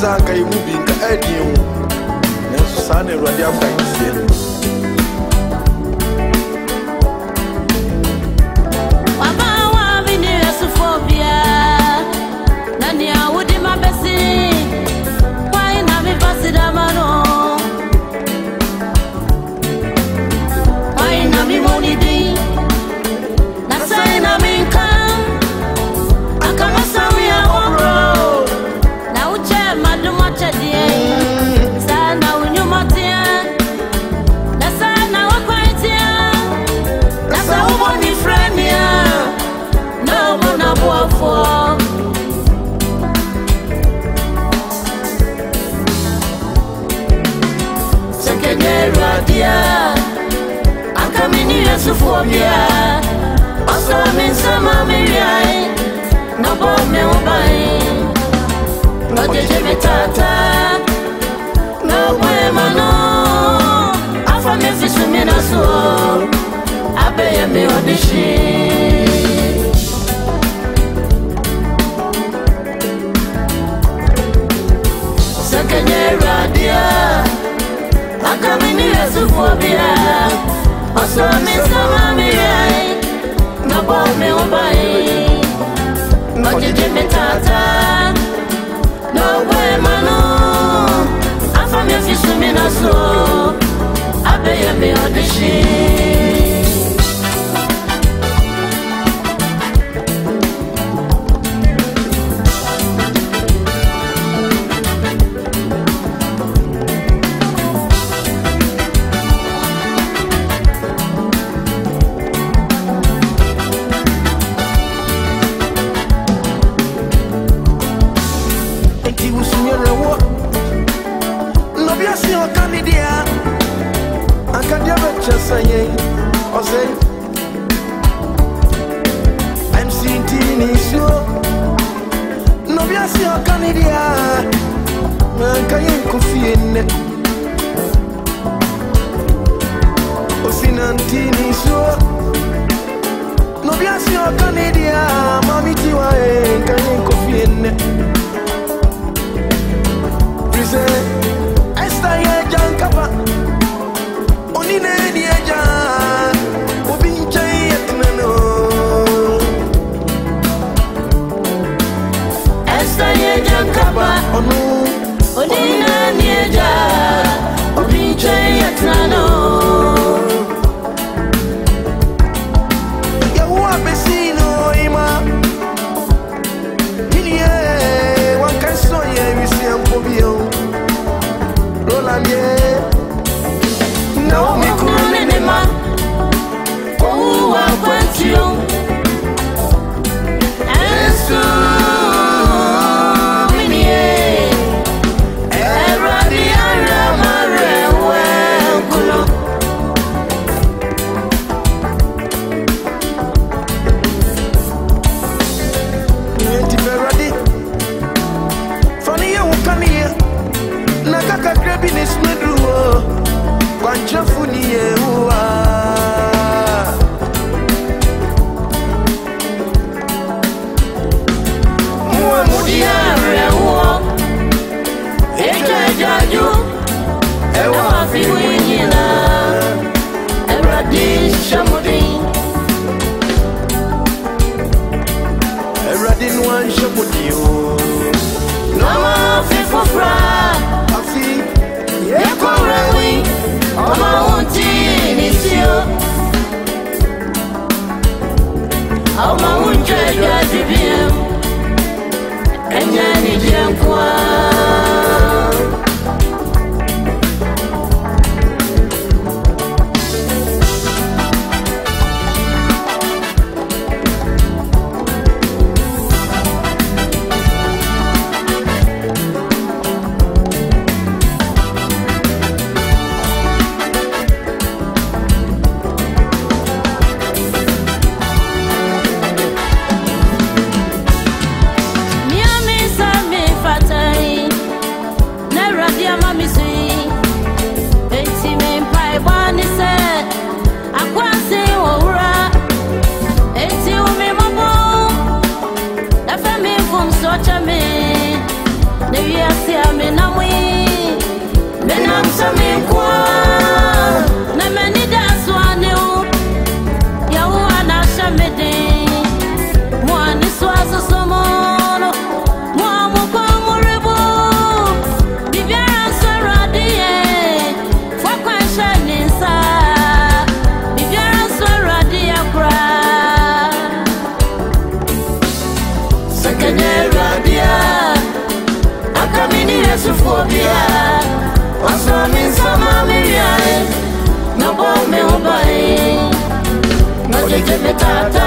za ka iwu bi nke ɛdi iwu nanso saa na awurade akwa ntiɛ chasanye ose I'm seeing tini show no biasi okanidia man kayen kufie ne wafi winyina ewurade hyɛ mo den ewurade no anhyɛ mo o na ɔma afi foforɔ a afi yɛkɔ werɛ wi ɔma wo nti ne sio ho bae me tata